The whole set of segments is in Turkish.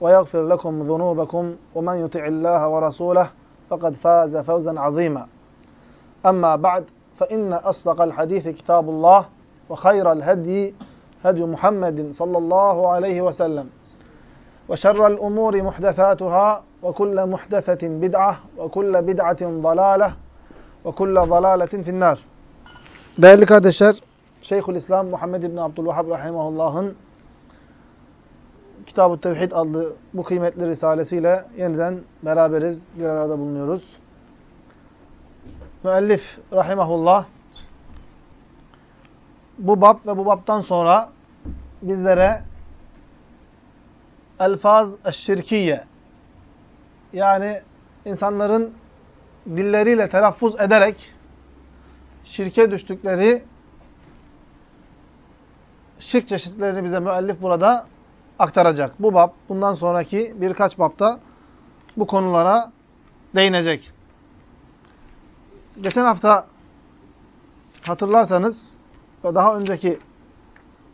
ويغفر لكم ذنوبكم ومن يطع الله ورسوله فقد فاز فوزا عظيما. أما بعد فإن أصدق الحديث كتاب الله وخير الهدي هدي محمد صلى الله عليه وسلم وشر الأمور محدثاتها وكل محدثة بدعة وكل بدعة ضلالة وكل ضلالة في النار. Değerli kardeşler, Şeyhülislam Muhammed İbni Abdülvahhab Rahimahullah'ın Kitab-ı Tevhid adlı bu kıymetli risalesiyle yeniden beraberiz, bir arada bulunuyoruz. Müellif Rahimahullah bu bab ve bu babtan sonra bizlere elfaz şirkiye yani insanların dilleriyle telaffuz ederek şirke düştükleri şirk çeşitlerini bize müellif burada aktaracak. Bu bab, bundan sonraki birkaç babda bu konulara değinecek. Geçen hafta hatırlarsanız ve daha önceki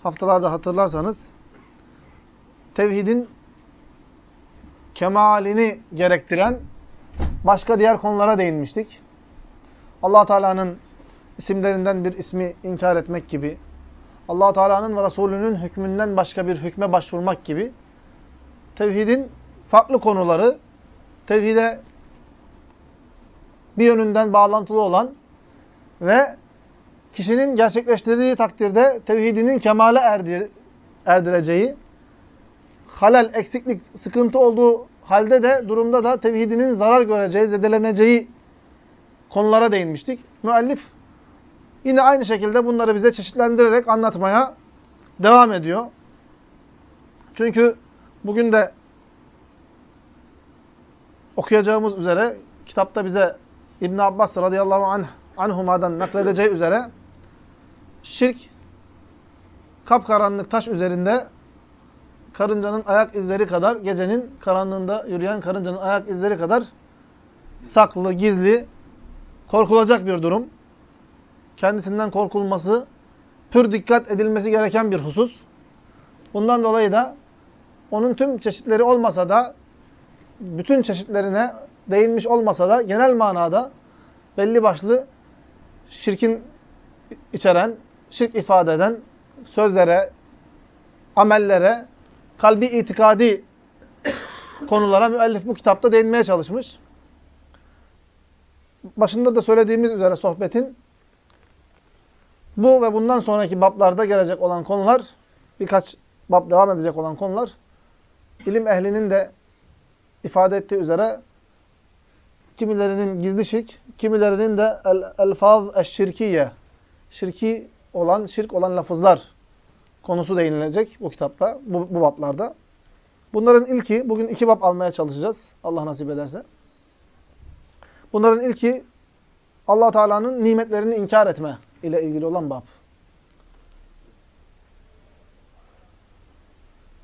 haftalarda hatırlarsanız tevhidin kemalini gerektiren başka diğer konulara değinmiştik. allah Teala'nın isimlerinden bir ismi inkar etmek gibi, allah Teala'nın ve Resulünün hükmünden başka bir hükme başvurmak gibi tevhidin farklı konuları, tevhide bir yönünden bağlantılı olan ve kişinin gerçekleştirdiği takdirde tevhidinin kemale erdir, erdireceği, halel, eksiklik, sıkıntı olduğu halde de, durumda da tevhidinin zarar göreceği, zedeleneceği konulara değinmiştik. Müellif yine aynı şekilde bunları bize çeşitlendirerek anlatmaya devam ediyor. Çünkü bugün de okuyacağımız üzere kitapta bize İbn Abbas radıyallahu anh, anhuma'dan nakledeceği üzere şirk kapkaranlık taş üzerinde karıncanın ayak izleri kadar, gecenin karanlığında yürüyen karıncanın ayak izleri kadar saklı, gizli, korkulacak bir durum. Kendisinden korkulması, pür dikkat edilmesi gereken bir husus. Bundan dolayı da onun tüm çeşitleri olmasa da, bütün çeşitlerine değinmiş olmasa da genel manada belli başlı şirkin içeren, şirk ifade eden sözlere, amellere, kalbi itikadi konulara müellif bu kitapta değinmeye çalışmış. Başında da söylediğimiz üzere sohbetin bu ve bundan sonraki bablarda gelecek olan konular, birkaç bab devam edecek olan konular, ilim ehlinin de ifade ettiği üzere kimilerinin gizli şirk, kimilerinin de el-elfaz eşşirkiye, şirki olan, şirk olan lafızlar konusu değinilecek bu kitapta, bu, bu bablarda. Bunların ilki, bugün iki bab almaya çalışacağız. Allah nasip ederse. Bunların ilki allah Teala'nın nimetlerini inkar etme ile ilgili olan bab.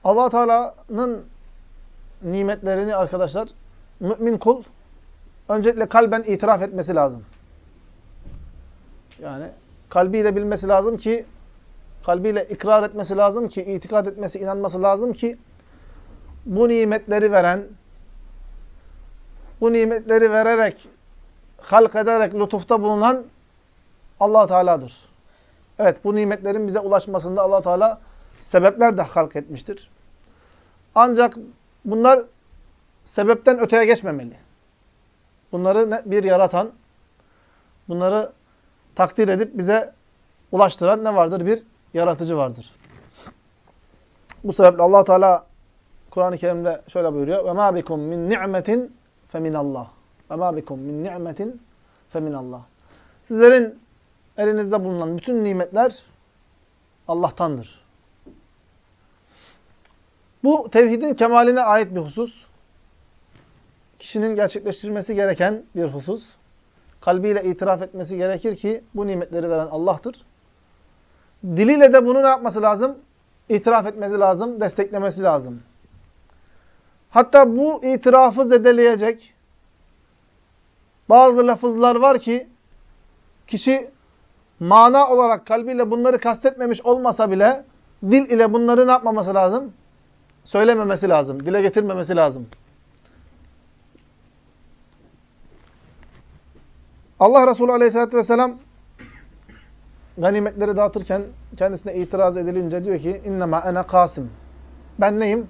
allah Teala'nın nimetlerini arkadaşlar, mümin kul öncelikle kalben itiraf etmesi lazım. Yani kalbiyle bilmesi lazım ki, kalbiyle ikrar etmesi lazım ki, itikad etmesi, inanması lazım ki, bu nimetleri veren, bu nimetleri vererek, halk ederek lütufta bulunan allah Teala'dır. Evet bu nimetlerin bize ulaşmasında allah Teala sebepler de halk etmiştir. Ancak bunlar sebepten öteye geçmemeli. Bunları bir yaratan, bunları takdir edip bize ulaştıran ne vardır? Bir yaratıcı vardır. Bu sebeple allah Teala Kur'an-ı Kerim'de şöyle buyuruyor. Ve ma bikum min ni'metin feminallah. Ve ma bikum min ni'metin feminallah. Sizlerin elinizde bulunan bütün nimetler Allah'tandır. Bu tevhidin kemaline ait bir husus. Kişinin gerçekleştirmesi gereken bir husus. Kalbiyle itiraf etmesi gerekir ki bu nimetleri veren Allah'tır. Diliyle de bunu ne yapması lazım? İtiraf etmesi lazım, desteklemesi lazım. Hatta bu itirafı zedeleyecek bazı lafızlar var ki kişi mana olarak kalbiyle bunları kastetmemiş olmasa bile dil ile bunları ne yapmaması lazım? Söylememesi lazım, dile getirmemesi lazım. Allah Resulü Aleyhisselatü vesselam ganimetleri dağıtırken kendisine itiraz edilince diyor ki innema ene kasim. Ben neyim?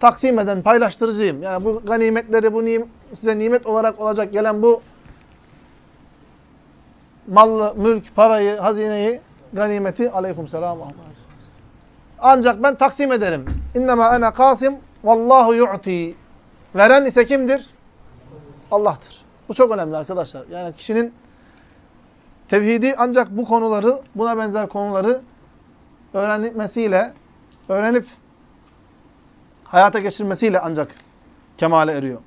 Taksim eden, paylaştırıcıyım. Yani bu ganimetleri, bu size nimet olarak olacak gelen bu mallı, mülk, parayı, hazineyi, ganimeti aleyküm selam. Ancak ben taksim ederim. İnnemâ ene kasim vallahu yu'ti. Veren ise kimdir? Allah'tır. Bu çok önemli arkadaşlar. Yani kişinin tevhidi ancak bu konuları, buna benzer konuları öğrenmesiyle, öğrenip hayata geçirmesiyle ancak kemale eriyor.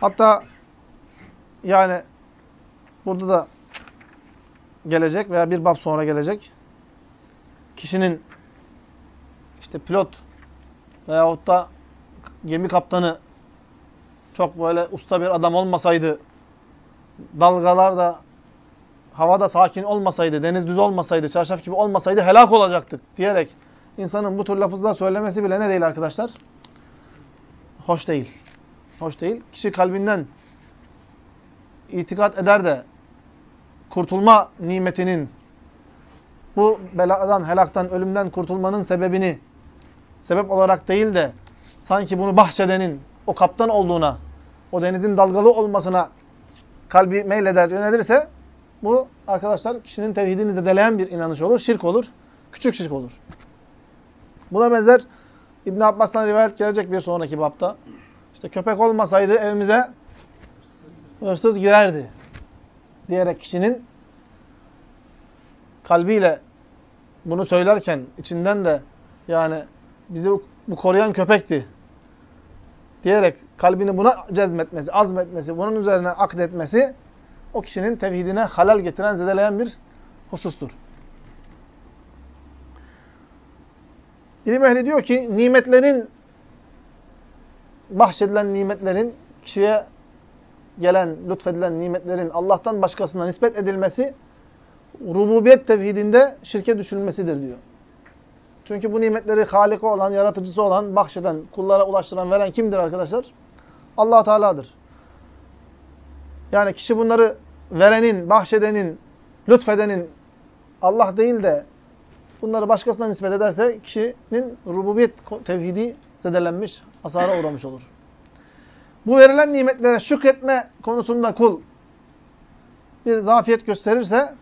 Hatta yani burada da gelecek veya bir bab sonra gelecek. Kişinin işte pilot veyahut da gemi kaptanı çok böyle usta bir adam olmasaydı, dalgalar da havada sakin olmasaydı, deniz düz olmasaydı, çarşaf gibi olmasaydı helak olacaktık diyerek insanın bu tür lafızlar söylemesi bile ne değil arkadaşlar? Hoş değil. Hoş değil. Kişi kalbinden itikat eder de kurtulma nimetinin bu beladan, helaktan, ölümden kurtulmanın sebebini sebep olarak değil de sanki bunu bahşedenin o kaptan olduğuna, o denizin dalgalı olmasına kalbi meyleder, yönelirse bu arkadaşlar kişinin tevhidini zedeleyen bir inanış olur, şirk olur, küçük şirk olur. Buna benzer İbn Abbas'tan rivayet gelecek bir sonraki bapta. İşte köpek olmasaydı evimize hırsız girerdi diyerek kişinin kalbiyle bunu söylerken içinden de yani bizi bu koruyan köpekti diyerek kalbini buna cezmetmesi, azmetmesi, bunun üzerine akdetmesi o kişinin tevhidine halal getiren, zedeleyen bir husustur. İlim ehli diyor ki nimetlerin bahşedilen nimetlerin kişiye gelen, lütfedilen nimetlerin Allah'tan başkasına nispet edilmesi rububiyet tevhidinde şirke düşülmesidir diyor. Çünkü bu nimetleri halika olan, yaratıcısı olan, bahşeden, kullara ulaştıran, veren kimdir arkadaşlar? allah Teala'dır. Yani kişi bunları verenin, bahşedenin, lütfedenin Allah değil de bunları başkasına nispet ederse kişinin rububiyet tevhidi zedelenmiş, hasara uğramış olur. Bu verilen nimetlere şükretme konusunda kul bir zafiyet gösterirse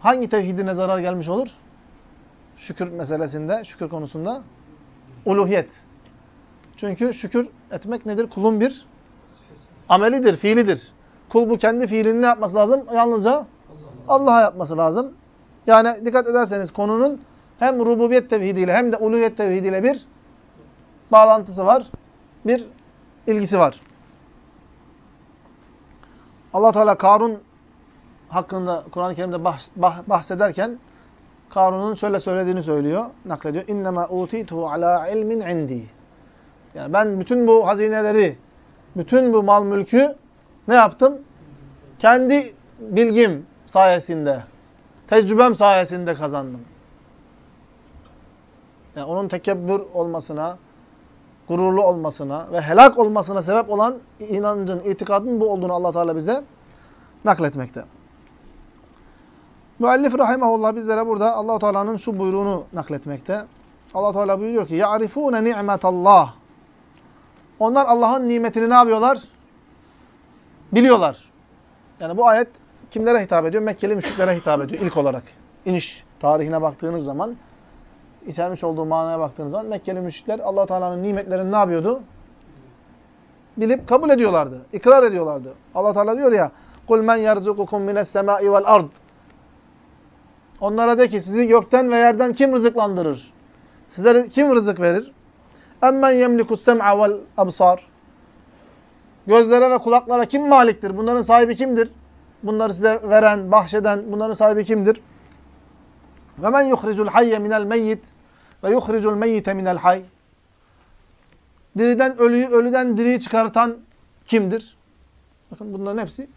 hangi tevhidine zarar gelmiş olur? Şükür meselesinde, şükür konusunda uluhiyet. Çünkü şükür etmek nedir? Kulun bir amelidir, fiilidir. Kul bu kendi fiilini ne yapması lazım? Yalnızca Allah'a yapması lazım. Yani dikkat ederseniz konunun hem rububiyet tevhidiyle hem de uluhiyet tevhidiyle bir bağlantısı var. Bir ilgisi var. Allah Teala Karun hakkında Kur'an-ı Kerim'de bahs bahsederken Karun'un şöyle söylediğini söylüyor, naklediyor. İnnemâ utîtuhu alâ ilmin indi. Yani ben bütün bu hazineleri, bütün bu mal mülkü ne yaptım? Kendi bilgim sayesinde, tecrübem sayesinde kazandım. Yani onun tekebbür olmasına, gururlu olmasına ve helak olmasına sebep olan inancın, itikadın bu olduğunu allah Teala bize nakletmekte. Müellif rahimahullah bizlere burada Allahu Teala'nın şu buyruğunu nakletmekte. Allah Teala buyuruyor ki: "Ya'rifune ni'metallah." Onlar Allah'ın nimetini ne yapıyorlar? Biliyorlar. Yani bu ayet kimlere hitap ediyor? Mekkeli müşriklere hitap ediyor ilk olarak. İniş tarihine baktığınız zaman içermiş olduğu manaya baktığınız zaman Mekkeli müşrikler allah Teala'nın nimetlerini ne yapıyordu? Bilip kabul ediyorlardı. ikrar ediyorlardı. allah Teala diyor ya, قُلْ مَنْ يَرْزُقُكُمْ مِنَ السَّمَاءِ وَالْأَرْضِ Onlara de ki sizi gökten ve yerden kim rızıklandırır? Size kim rızık verir? اَمَّنْ يَمْلِكُ السَّمْعَ وَالْأَبْصَارِ Gözlere ve kulaklara kim maliktir? Bunların sahibi kimdir? Bunları size veren, bahşeden, bunların sahibi kimdir? Ve men yuhricul hayye minel meyyit ve yuhricul meyyite minel hay. Diriden ölüyü, ölüden diriyi çıkartan kimdir? Bakın bunların hepsi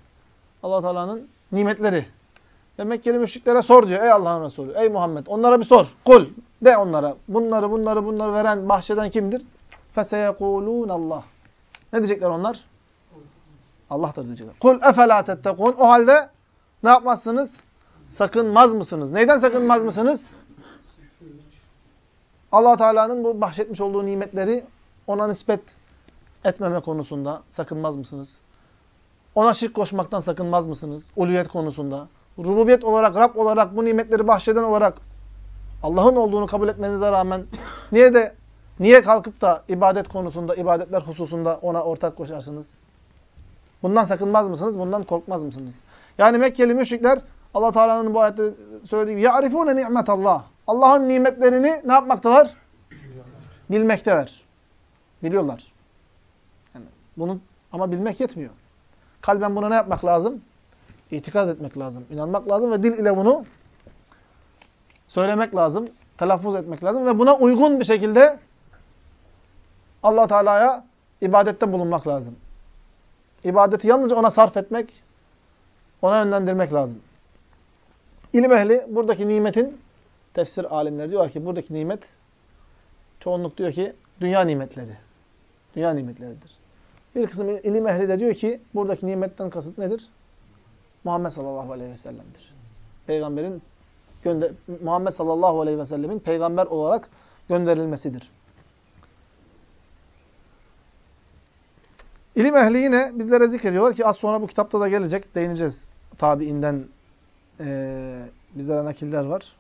allah Teala'nın nimetleri. Ve Mekkeli müşriklere sor diyor. Ey Allah'ın Resulü, ey Muhammed onlara bir sor. Kul, de onlara. Bunları, bunları, bunları veren, bahşeden kimdir? فَسَيَقُولُونَ Allah. Ne diyecekler onlar? Allah'tır diyecekler. Kul efela tettekun. O halde ne yapmazsınız? Sakınmaz mısınız? Neyden sakınmaz mısınız? Allah Teala'nın bu bahşetmiş olduğu nimetleri ona nispet etmeme konusunda sakınmaz mısınız? Ona şirk koşmaktan sakınmaz mısınız? Uluyet konusunda. Rububiyet olarak, Rab olarak, bu nimetleri bahşeden olarak Allah'ın olduğunu kabul etmenize rağmen niye de niye kalkıp da ibadet konusunda, ibadetler hususunda ona ortak koşarsınız? Bundan sakınmaz mısınız? Bundan korkmaz mısınız? Yani Mekkeli müşrikler Allah Teala'nın bu ayette söylediği gibi ya'rifune ni'metallah. Allah'ın nimetlerini ne yapmaktalar? Bilmekteler. Biliyorlar. Yani bunu ama bilmek yetmiyor. Kalben buna ne yapmak lazım? İtikad etmek lazım, inanmak lazım ve dil ile bunu söylemek lazım, telaffuz etmek lazım ve buna uygun bir şekilde Allah Teala'ya ibadette bulunmak lazım. İbadeti yalnızca ona sarf etmek, ona yönlendirmek lazım. İlim ehli buradaki nimetin, tefsir alimleri diyor ki buradaki nimet, çoğunluk diyor ki dünya nimetleri. Dünya nimetleridir. Bir kısım ilim ehli de diyor ki buradaki nimetten kasıt nedir? Muhammed sallallahu aleyhi ve sellem'dir. Peygamberin Muhammed sallallahu aleyhi ve sellemin peygamber olarak gönderilmesidir. İlim ehli yine bizlere zikrediyorlar ki az sonra bu kitapta da gelecek. Değineceğiz. Tabiinden e, bizlere nakiller var.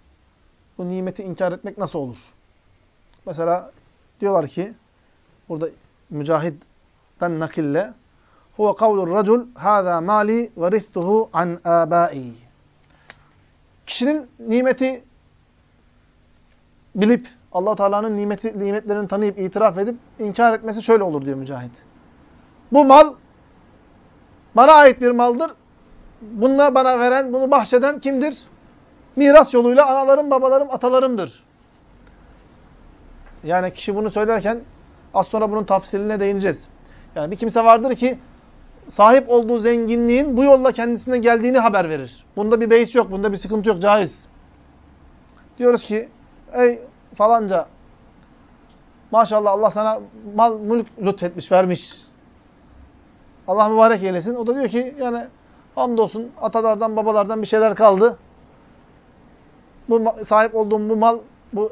Bu nimeti inkar etmek nasıl olur? Mesela diyorlar ki burada Mücahid'den nakille huve kavlur racul hâzâ mâli ve rithuhu an âbâi. Kişinin nimeti bilip Allah Teala'nın nimeti nimetlerini tanıyıp itiraf edip inkar etmesi şöyle olur diyor Mücahit. Bu mal bana ait bir maldır. Bunu bana veren, bunu bahşeden kimdir? Miras yoluyla analarım, babalarım, atalarımdır. Yani kişi bunu söylerken az sonra bunun tafsiline değineceğiz. Yani bir kimse vardır ki sahip olduğu zenginliğin bu yolla kendisine geldiğini haber verir. Bunda bir beis yok, bunda bir sıkıntı yok, caiz. Diyoruz ki, ey falanca, maşallah Allah sana mal, mülk lütfetmiş, vermiş. Allah mübarek eylesin. O da diyor ki, yani hamdolsun atalardan, babalardan bir şeyler kaldı. Bu sahip olduğum bu mal, bu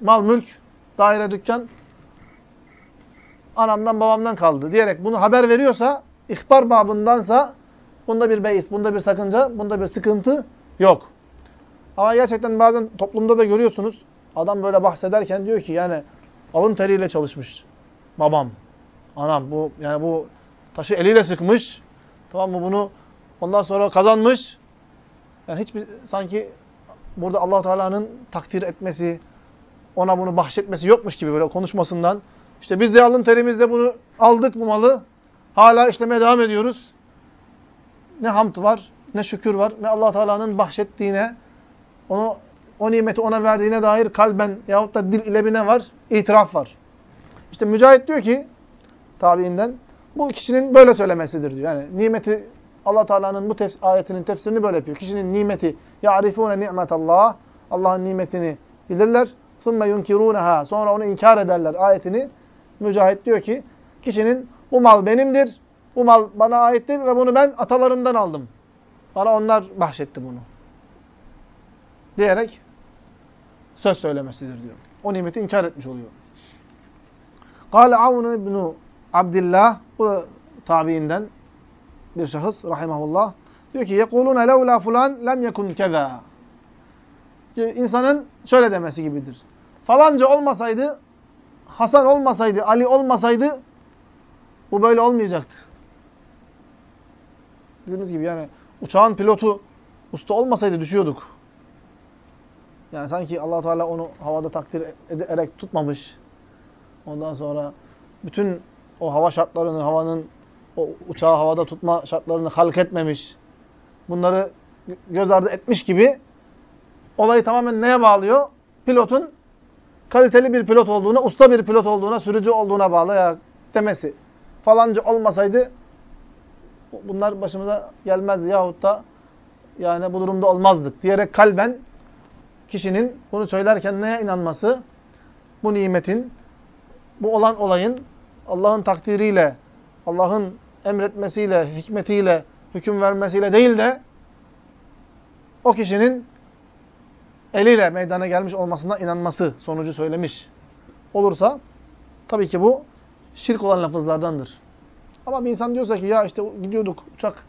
mal, mülk, daire, dükkan anamdan babamdan kaldı diyerek bunu haber veriyorsa, ihbar babındansa bunda bir beis, bunda bir sakınca, bunda bir sıkıntı yok. Ama gerçekten bazen toplumda da görüyorsunuz. Adam böyle bahsederken diyor ki yani alın teriyle çalışmış babam, anam bu yani bu taşı eliyle sıkmış. Tamam mı? Bunu ondan sonra kazanmış. Yani hiçbir sanki burada Allah Teala'nın takdir etmesi, ona bunu bahşetmesi yokmuş gibi böyle konuşmasından işte biz de alın terimizle bunu aldık bu malı. Hala işlemeye devam ediyoruz. Ne hamd var, ne şükür var, ne allah Teala'nın bahşettiğine, onu o nimeti ona verdiğine dair kalben yahut da dil ile bir ne var? İtiraf var. İşte Mücahit diyor ki, tabiinden, bu kişinin böyle söylemesidir diyor. Yani nimeti Allah Teala'nın bu tefs ayetinin tefsirini böyle yapıyor. Kişinin nimeti ya'rifune ni'metallah. Allah'ın nimetini bilirler. Sümme yunkiruneha. Sonra onu inkar ederler ayetini. Mücahit diyor ki kişinin bu mal benimdir. Bu mal bana aittir ve bunu ben atalarımdan aldım. Bana onlar bahşetti bunu. Diyerek söz söylemesidir diyor. O nimeti inkar etmiş oluyor. Kale Avn ibn Abdullah bu tabiinden bir şahıs rahimahullah diyor ki yekulune levla fulan lem yekun keza. İnsanın şöyle demesi gibidir. Falanca olmasaydı, Hasan olmasaydı, Ali olmasaydı bu böyle olmayacaktı. Dediğimiz gibi yani uçağın pilotu usta olmasaydı düşüyorduk. Yani sanki allah Teala onu havada takdir ederek tutmamış. Ondan sonra bütün o hava şartlarını, havanın o uçağı havada tutma şartlarını halk etmemiş. Bunları göz ardı etmiş gibi olayı tamamen neye bağlıyor? Pilotun kaliteli bir pilot olduğuna, usta bir pilot olduğuna, sürücü olduğuna bağlı ya demesi. Falanca olmasaydı bunlar başımıza gelmezdi yahut da yani bu durumda olmazdık diyerek kalben kişinin bunu söylerken neye inanması? Bu nimetin, bu olan olayın Allah'ın takdiriyle, Allah'ın emretmesiyle, hikmetiyle, hüküm vermesiyle değil de o kişinin eliyle meydana gelmiş olmasına inanması sonucu söylemiş olursa tabii ki bu şirk olan lafızlardandır. Ama bir insan diyorsa ki ya işte gidiyorduk uçak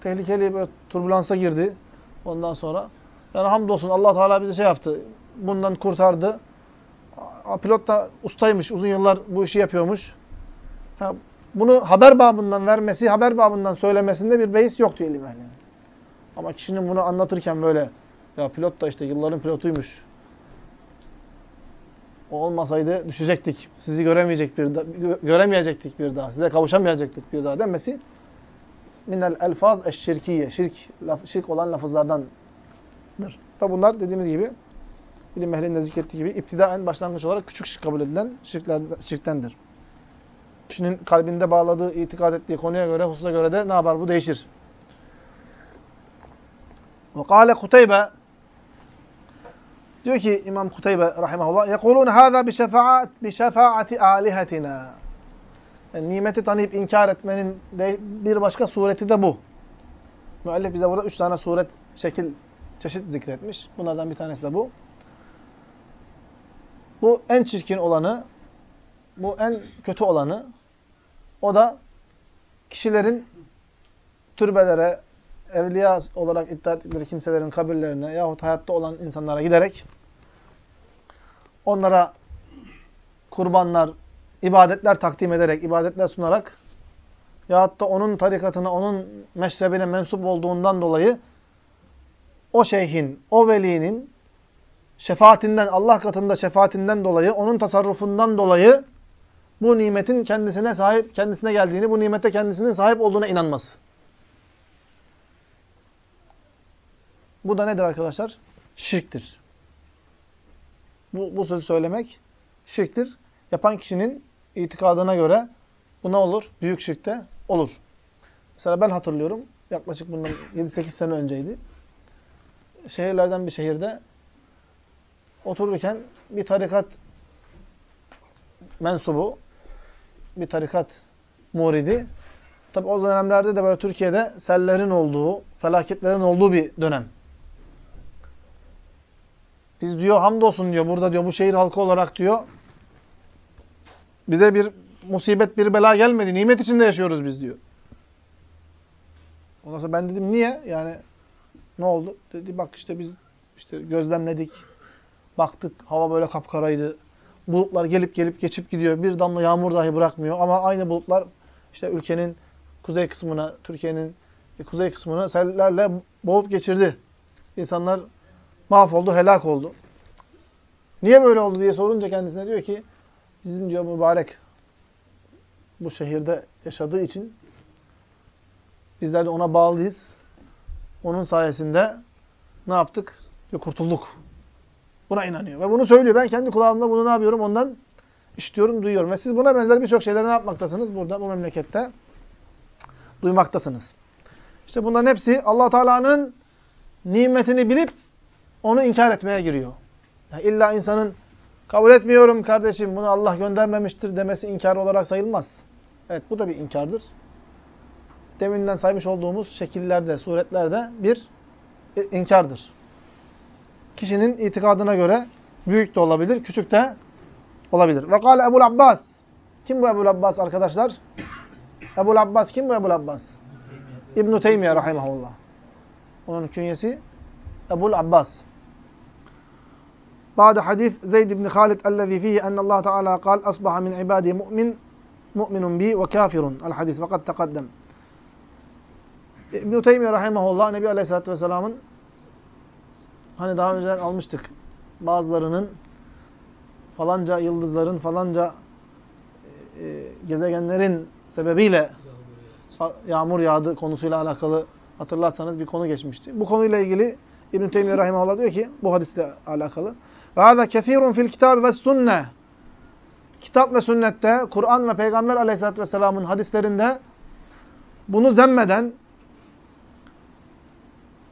tehlikeli böyle turbulansa girdi ondan sonra yani hamdolsun Allah Teala bize şey yaptı. Bundan kurtardı. Pilot da ustaymış. Uzun yıllar bu işi yapıyormuş. Bunu haber babından vermesi, haber babından söylemesinde bir beis yok diyor ilim ehli. Ama kişinin bunu anlatırken böyle ya pilot da işte yılların pilotuymuş. O olmasaydı düşecektik. Sizi göremeyecek bir göremeyecektik bir daha. Size kavuşamayacaktık bir daha demesi minel elfaz eşşirkiye. Şirk, laf, şirk olan lafızlardandır. Tabi bunlar dediğimiz gibi ilim ehlinin de zikrettiği gibi iptidaen başlangıç olarak küçük şirk kabul edilen şirktendir. Kişinin kalbinde bağladığı, itikad ettiği konuya göre, hususa göre de ne yapar? Bu değişir. Ve kâle Kuteybe diyor ki İmam Kuteybe rahimahullah yekulun hâzâ bi şefaat bi şefaati âlihetina. Yani nimeti tanıyıp inkar etmenin de bir başka sureti de bu. Müellif bize burada üç tane suret, şekil, çeşit zikretmiş. Bunlardan bir tanesi de bu. Bu en çirkin olanı, bu en kötü olanı, o da kişilerin türbelere, evliya olarak iddia ettikleri kimselerin kabirlerine yahut hayatta olan insanlara giderek onlara kurbanlar, ibadetler takdim ederek, ibadetler sunarak yahut da onun tarikatına, onun meşrebine mensup olduğundan dolayı o şeyhin, o velinin şefaatinden, Allah katında şefaatinden dolayı, onun tasarrufundan dolayı bu nimetin kendisine sahip, kendisine geldiğini, bu nimete kendisinin sahip olduğuna inanması. Bu da nedir arkadaşlar? Şirktir. Bu, bu sözü söylemek şirktir. Yapan kişinin itikadına göre bu ne olur? Büyük şirkte olur. Mesela ben hatırlıyorum. Yaklaşık bundan 7-8 sene önceydi. Şehirlerden bir şehirde otururken bir tarikat mensubu, bir tarikat muridi. Tabi o dönemlerde de böyle Türkiye'de sellerin olduğu, felaketlerin olduğu bir dönem. Biz diyor hamdolsun diyor burada diyor bu şehir halkı olarak diyor bize bir musibet, bir bela gelmedi. Nimet içinde yaşıyoruz biz diyor. Ondan sonra ben dedim niye? Yani ne oldu? Dedi bak işte biz işte gözlemledik. Baktık hava böyle kapkaraydı. Bulutlar gelip gelip geçip gidiyor. Bir damla yağmur dahi bırakmıyor. Ama aynı bulutlar işte ülkenin kuzey kısmına, Türkiye'nin kuzey kısmını sellerle boğup geçirdi. İnsanlar mahvoldu, helak oldu. Niye böyle oldu diye sorunca kendisine diyor ki bizim diyor mübarek bu şehirde yaşadığı için bizler de ona bağlıyız. Onun sayesinde ne yaptık? Diyor, kurtulduk. Buna inanıyor. Ve bunu söylüyor. Ben kendi kulağımda bunu ne yapıyorum? Ondan işitiyorum, duyuyorum. Ve siz buna benzer birçok şeyleri ne yapmaktasınız? Burada, bu memlekette duymaktasınız. İşte bunların hepsi allah Teala'nın nimetini bilip onu inkar etmeye giriyor. Yani illa insanın kabul etmiyorum kardeşim bunu Allah göndermemiştir demesi inkar olarak sayılmaz. Evet bu da bir inkardır. Deminden saymış olduğumuz şekillerde, suretlerde bir inkardır kişinin itikadına göre büyük de olabilir, küçük de olabilir. Ve kâle Ebul Abbas. Kim bu Ebul Abbas arkadaşlar? Ebul Abbas kim bu Ebul Abbas? İbn-i Teymiye rahimahullah. Onun künyesi Ebul Abbas. Ba'de hadis Zeyd ibn Halid ellezî fîhi ennallâh teâlâ kal asbaha min ibâdî mu'min mu'minun bi ve kafirun. El hadis ve kad tekaddem. İbn-i Teymiye rahimahullah Nebi Aleyhisselatü Vesselam'ın hani daha önce almıştık bazılarının falanca yıldızların falanca e, gezegenlerin sebebiyle yağmur yağdı konusuyla alakalı hatırlarsanız bir konu geçmişti. Bu konuyla ilgili İbn-i Teymiye Rahimahullah diyor ki bu hadisle alakalı ve hâzâ kethîrun fil kitâbi ve sünne kitap ve sünnette Kur'an ve Peygamber Aleyhisselatü Vesselam'ın hadislerinde bunu zemmeden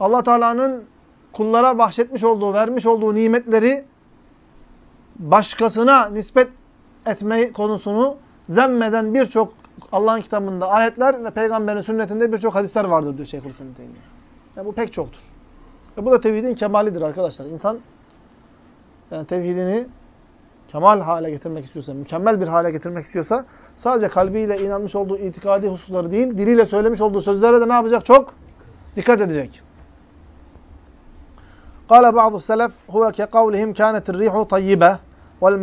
Allah Teala'nın kullara bahşetmiş olduğu, vermiş olduğu nimetleri başkasına nispet etme konusunu zemmeden birçok Allah'ın kitabında ayetler ve peygamberin sünnetinde birçok hadisler vardır diyor Şeyhülislam Teymiye. Yani bu pek çoktur. Ve bu da tevhidin kemalidir arkadaşlar. İnsan yani tevhidini kemal hale getirmek istiyorsa, mükemmel bir hale getirmek istiyorsa sadece kalbiyle inanmış olduğu itikadi hususları değil, diliyle söylemiş olduğu sözlere de ne yapacak? Çok dikkat edecek. Kale bazı selef huve ke kavlihim kânetir rihu tayyibe vel.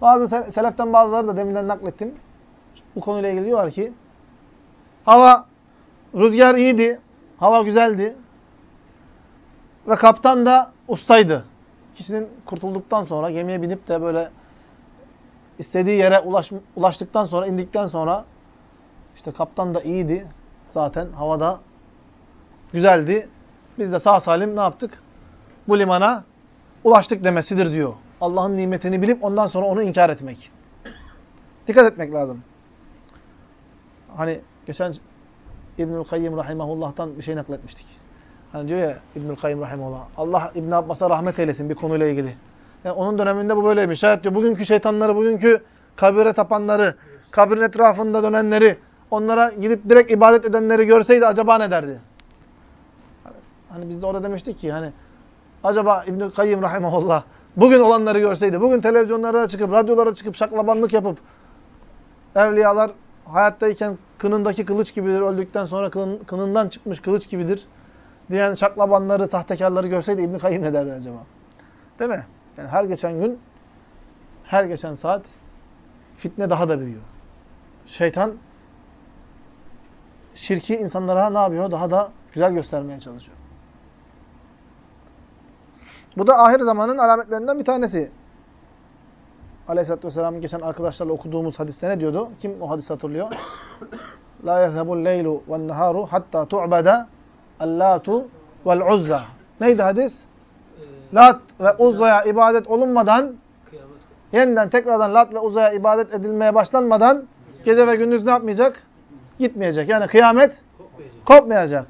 Bazı seleften bazıları da deminden naklettim. Bu konuyla ilgili diyorlar ki hava rüzgar iyiydi, hava güzeldi ve kaptan da ustaydı. Kişinin kurtulduktan sonra gemiye binip de böyle istediği yere ulaş, ulaştıktan sonra indikten sonra işte kaptan da iyiydi zaten havada güzeldi biz de sağ salim ne yaptık? Bu limana ulaştık demesidir diyor. Allah'ın nimetini bilip ondan sonra onu inkar etmek. Dikkat etmek lazım. Hani geçen İbnül Kayyim Rahimahullah'tan bir şey nakletmiştik. Hani diyor ya İbnül Kayyim Rahimahullah. Allah İbn Abbas'a rahmet eylesin bir konuyla ilgili. Yani onun döneminde bu böyleymiş. Şayet diyor bugünkü şeytanları, bugünkü kabire tapanları, kabirin etrafında dönenleri, onlara gidip direkt ibadet edenleri görseydi acaba ne derdi? Hani biz de orada demiştik ki hani acaba İbnül Kayyim Rahimahullah bugün olanları görseydi, bugün televizyonlara çıkıp, radyolara çıkıp şaklabanlık yapıp evliyalar hayattayken kınındaki kılıç gibidir, öldükten sonra kının, kınından çıkmış kılıç gibidir diyen şaklabanları, sahtekarları görseydi İbn Kayyim ne derdi acaba? Değil mi? Yani her geçen gün, her geçen saat fitne daha da büyüyor. Şeytan şirki insanlara ne yapıyor? Daha da güzel göstermeye çalışıyor. Bu da ahir zamanın alametlerinden bir tanesi. Aleyhisselatü Vesselam'ın geçen arkadaşlarla okuduğumuz hadiste ne diyordu? Kim o hadis hatırlıyor? La yezhebul leylu ven naharu hatta tu'bada allatu vel uzza. Neydi hadis? Lat ve Uzza'ya ibadet olunmadan yeniden tekrardan Lat ve Uzza'ya ibadet edilmeye başlanmadan gece ve gündüz ne yapmayacak? Gitmeyecek. Yani kıyamet kopmayacak.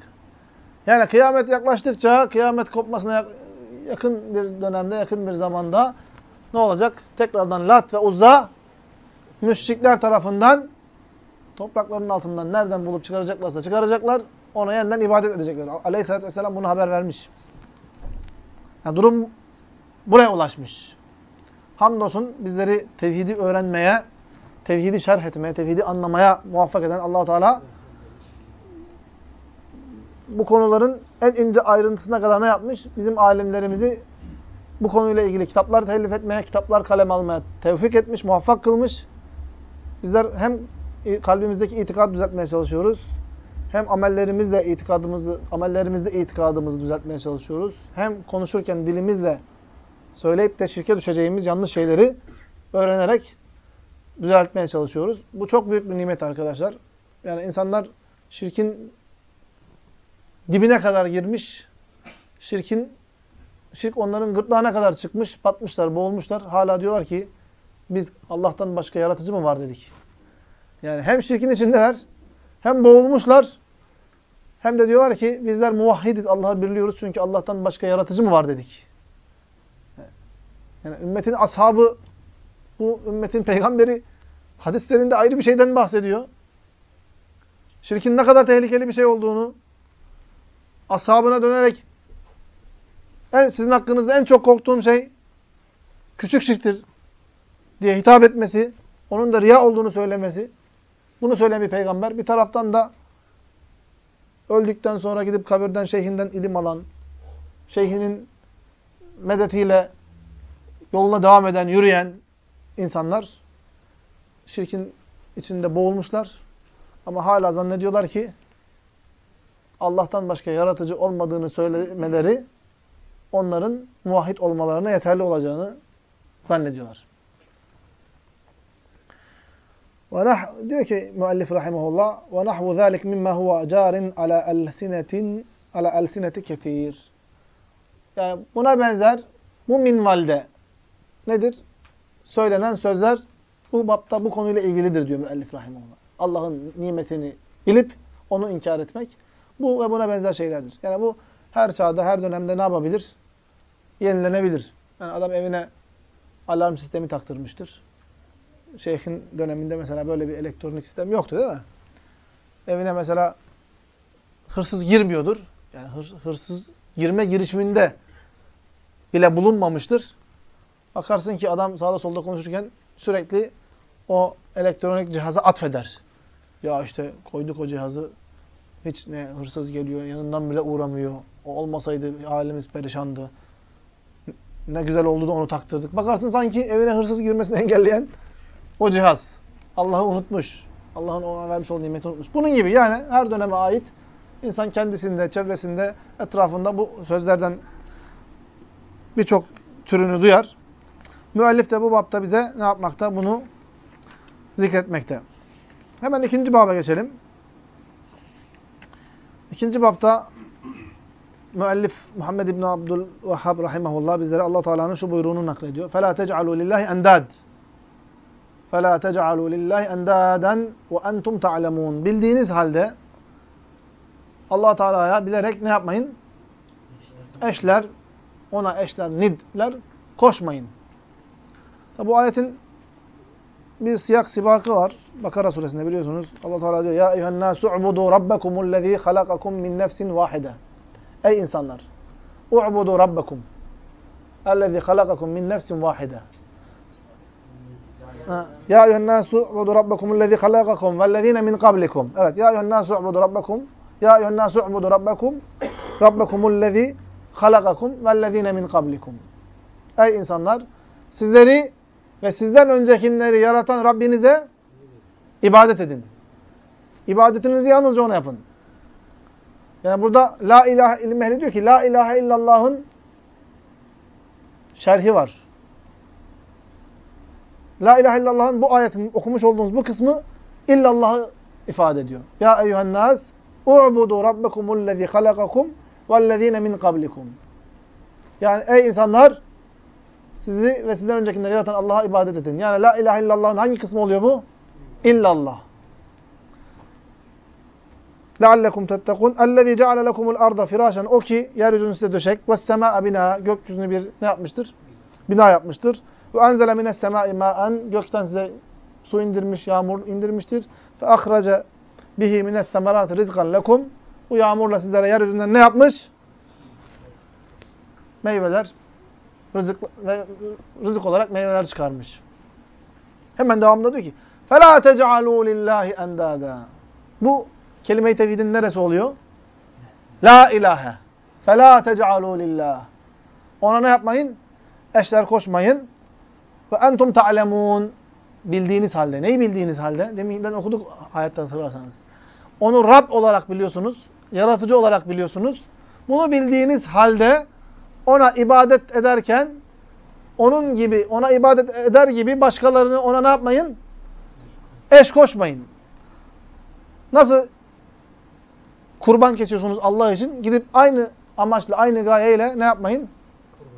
Yani kıyamet yaklaştıkça kıyamet kopmasına yakın bir dönemde, yakın bir zamanda ne olacak? Tekrardan Lat ve Uzza müşrikler tarafından toprakların altından nereden bulup çıkaracaklarsa çıkaracaklar. Ona yeniden ibadet edecekler. Aleyhisselatü Vesselam bunu haber vermiş. Yani durum buraya ulaşmış. Hamdolsun bizleri tevhidi öğrenmeye, tevhidi şerh etmeye, tevhidi anlamaya muvaffak eden allah Teala bu konuların en ince ayrıntısına kadar ne yapmış? Bizim alimlerimizi bu konuyla ilgili kitaplar telif etmeye, kitaplar kalem almaya tevfik etmiş, muvaffak kılmış. Bizler hem kalbimizdeki itikadı düzeltmeye çalışıyoruz. Hem amellerimizle itikadımızı, amellerimizde itikadımızı düzeltmeye çalışıyoruz. Hem konuşurken dilimizle söyleyip de şirke düşeceğimiz yanlış şeyleri öğrenerek düzeltmeye çalışıyoruz. Bu çok büyük bir nimet arkadaşlar. Yani insanlar şirkin dibine kadar girmiş. Şirkin şirk onların gırtlağına kadar çıkmış, batmışlar, boğulmuşlar. Hala diyorlar ki biz Allah'tan başka yaratıcı mı var dedik. Yani hem şirkin içindeler, hem boğulmuşlar, hem de diyorlar ki bizler muvahhidiz, Allah'ı birliyoruz çünkü Allah'tan başka yaratıcı mı var dedik. Yani ümmetin ashabı, bu ümmetin peygamberi hadislerinde ayrı bir şeyden bahsediyor. Şirkin ne kadar tehlikeli bir şey olduğunu, ashabına dönerek en, sizin hakkınızda en çok korktuğum şey küçük şirktir. diye hitap etmesi, onun da riya olduğunu söylemesi, bunu söyleyen bir peygamber. Bir taraftan da öldükten sonra gidip kabirden şeyhinden ilim alan, şeyhinin medetiyle yoluna devam eden, yürüyen insanlar şirkin içinde boğulmuşlar. Ama hala zannediyorlar ki Allah'tan başka yaratıcı olmadığını söylemeleri onların muvahhid olmalarına yeterli olacağını zannediyorlar. Nah diyor ki müellif rahimehullah ve nahvu zalik mimma huwa carin ala elsinetin ala elsineti. Yani buna benzer bu minvalde nedir? Söylenen sözler bu bapta bu konuyla ilgilidir diyor müellif rahimehullah. Allah'ın nimetini bilip onu inkar etmek bu ve buna benzer şeylerdir. Yani bu her çağda, her dönemde ne yapabilir? Yenilenebilir. Yani adam evine alarm sistemi taktırmıştır. Şeyhin döneminde mesela böyle bir elektronik sistem yoktu değil mi? Evine mesela hırsız girmiyordur. Yani hırsız girme girişiminde bile bulunmamıştır. Bakarsın ki adam sağda solda konuşurken sürekli o elektronik cihaza atfeder. Ya işte koyduk o cihazı hiç ne hırsız geliyor, yanından bile uğramıyor. O olmasaydı halimiz perişandı. Ne güzel oldu da onu taktırdık. Bakarsın sanki evine hırsız girmesini engelleyen o cihaz. Allah'ı unutmuş. Allah'ın ona vermiş olduğu nimeti unutmuş. Bunun gibi yani her döneme ait insan kendisinde, çevresinde, etrafında bu sözlerden birçok türünü duyar. Müellif de bu bapta bize ne yapmakta? Bunu zikretmekte. Hemen ikinci baba geçelim. İkinci bapta müellif Muhammed İbni Abdülvehhab rahimahullah bizlere allah Teala'nın şu buyruğunu naklediyor. فَلَا تَجْعَلُوا لِلّٰهِ اَنْدَادٍ فَلَا تَجْعَلُوا لِلّٰهِ اَنْدَادًا وَاَنْتُمْ تَعْلَمُونَ Bildiğiniz halde allah Teala'ya bilerek ne yapmayın? Eşler, ona eşler, nidler koşmayın. Tabi bu ayetin bir siyak sibakı var. Bakara suresinde biliyorsunuz. Allah Teala diyor ya eyyuhen nasu ubudu rabbekumullezî halakakum min nefsin vahide. Ey insanlar! U'budu rabbekum. Ellezî halakakum min nefsin vahide. Ya eyyuhen nasu ubudu rabbekumullezî halakakum vellezîne min kablikum. Evet. Ya eyyuhen nasu ubudu rabbekum. Ya eyyuhen nasu ubudu rabbekum. Rabbekumullezî halakakum vellezîne min kablikum. Ey insanlar! Sizleri ve sizden öncekileri yaratan Rabbinize ibadet edin. İbadetinizi yalnızca ona yapın. Yani burada La ilahe ilmehli diyor ki La ilahe illallah'ın şerhi var. La ilahe illallah'ın bu ayetin okumuş olduğumuz bu kısmı illallah'ı ifade ediyor. Ya eyyühen nas u'budu rabbekumullezî halakakum vellezîne min kablikum. Yani ey insanlar sizi ve sizden öncekileri yaratan Allah'a ibadet edin. Yani la ilahe illallah'ın hangi kısmı oluyor bu? İllallah. لَعَلَّكُمْ تَتَّقُونَ اَلَّذ۪ي جَعَلَ لَكُمُ الْاَرْضَ فِرَاشًا O ki yeryüzünü size döşek. وَالسَّمَاءَ بِنَا Gökyüzünü bir ne yapmıştır? Bina yapmıştır. وَاَنْزَلَ مِنَ السَّمَاءِ مَاءً Gökten size su indirmiş, yağmur indirmiştir. فَاَخْرَجَ bihi مِنَ الثَّمَرَاتِ رِزْقًا لَكُمْ Bu yağmurla sizlere yeryüzünden ne yapmış? Meyveler, rızık ve rızık olarak meyveler çıkarmış. Hemen devamında diyor ki: "Fela tec'alû lillahi endâdâ." Bu kelime-i tevhidin neresi oluyor? La ilahe. Fela tec'alû lillah. Ona ne yapmayın? Eşler koşmayın. Ve entum ta'lemûn. Bildiğiniz halde. Neyi bildiğiniz halde? Deminden okuduk ayette hatırlarsanız. Onu Rab olarak biliyorsunuz. Yaratıcı olarak biliyorsunuz. Bunu bildiğiniz halde ona ibadet ederken onun gibi, ona ibadet eder gibi başkalarını ona ne yapmayın? Eş koşmayın. Nasıl kurban kesiyorsunuz Allah için? Gidip aynı amaçla, aynı gayeyle ne yapmayın?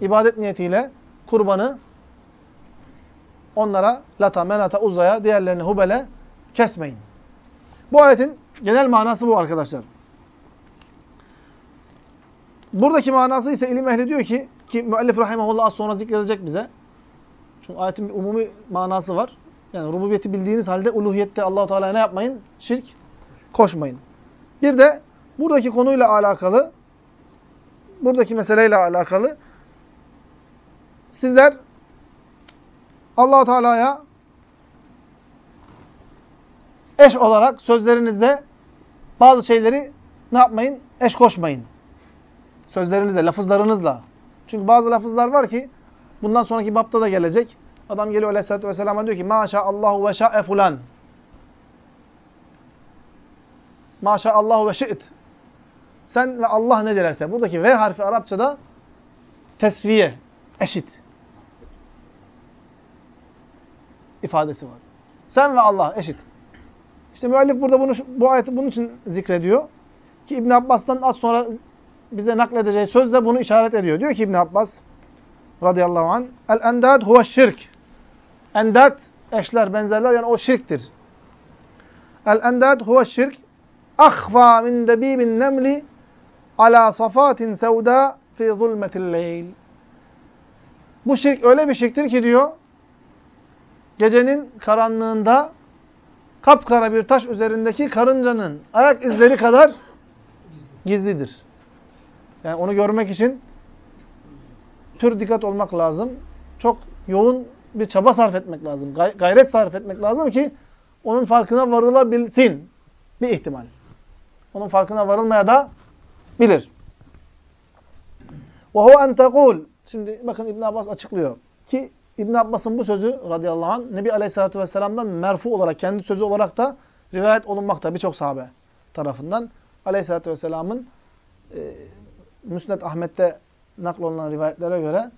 İbadet niyetiyle kurbanı onlara lata, menata, uzaya, diğerlerini hubele kesmeyin. Bu ayetin genel manası bu arkadaşlar. Buradaki manası ise ilim ehli diyor ki, ki müellif rahimahullah az sonra zikredecek bize. Çünkü ayetin bir umumi manası var. Yani rububiyeti bildiğiniz halde uluhiyette allah Teala'ya ne yapmayın? Şirk koşmayın. Bir de buradaki konuyla alakalı, buradaki meseleyle alakalı sizler allah Teala'ya eş olarak sözlerinizde bazı şeyleri ne yapmayın? Eş koşmayın. Sözlerinizle, lafızlarınızla. Çünkü bazı lafızlar var ki bundan sonraki bapta da gelecek. Adam geliyor aleyhissalatü vesselam'a diyor ki Maşaallahu ve şa'e fulan. Maşaallahu ve şi't. Sen ve Allah ne dilerse. Buradaki V harfi Arapçada tesviye, eşit ifadesi var. Sen ve Allah eşit. İşte müellif burada bunu bu ayeti bunun için zikrediyor. Ki İbn Abbas'tan az sonra bize nakledeceği sözle bunu işaret ediyor. Diyor ki İbn Abbas radıyallahu an el endad huve şirk. Endad eşler, benzerler yani o şirktir. El endad huve şirk ahfa min debibin nemli ala safatin sevda fi zulmetil leyl. Bu şirk öyle bir şirktir ki diyor gecenin karanlığında kapkara bir taş üzerindeki karıncanın ayak izleri kadar gizlidir. Yani onu görmek için tür dikkat olmak lazım. Çok yoğun bir çaba sarf etmek lazım. Gayret sarf etmek lazım ki onun farkına varılabilsin. Bir ihtimal. Onun farkına varılmaya da bilir. وَهُوَ اَنْ تَقُولُ Şimdi bakın İbn Abbas açıklıyor ki İbn Abbas'ın bu sözü radıyallahu anh Nebi Aleyhisselatü Vesselam'dan merfu olarak, kendi sözü olarak da rivayet olunmakta birçok sahabe tarafından. Aleyhisselatü Vesselam'ın e, Müsned Ahmet'te naklolunan rivayetlere göre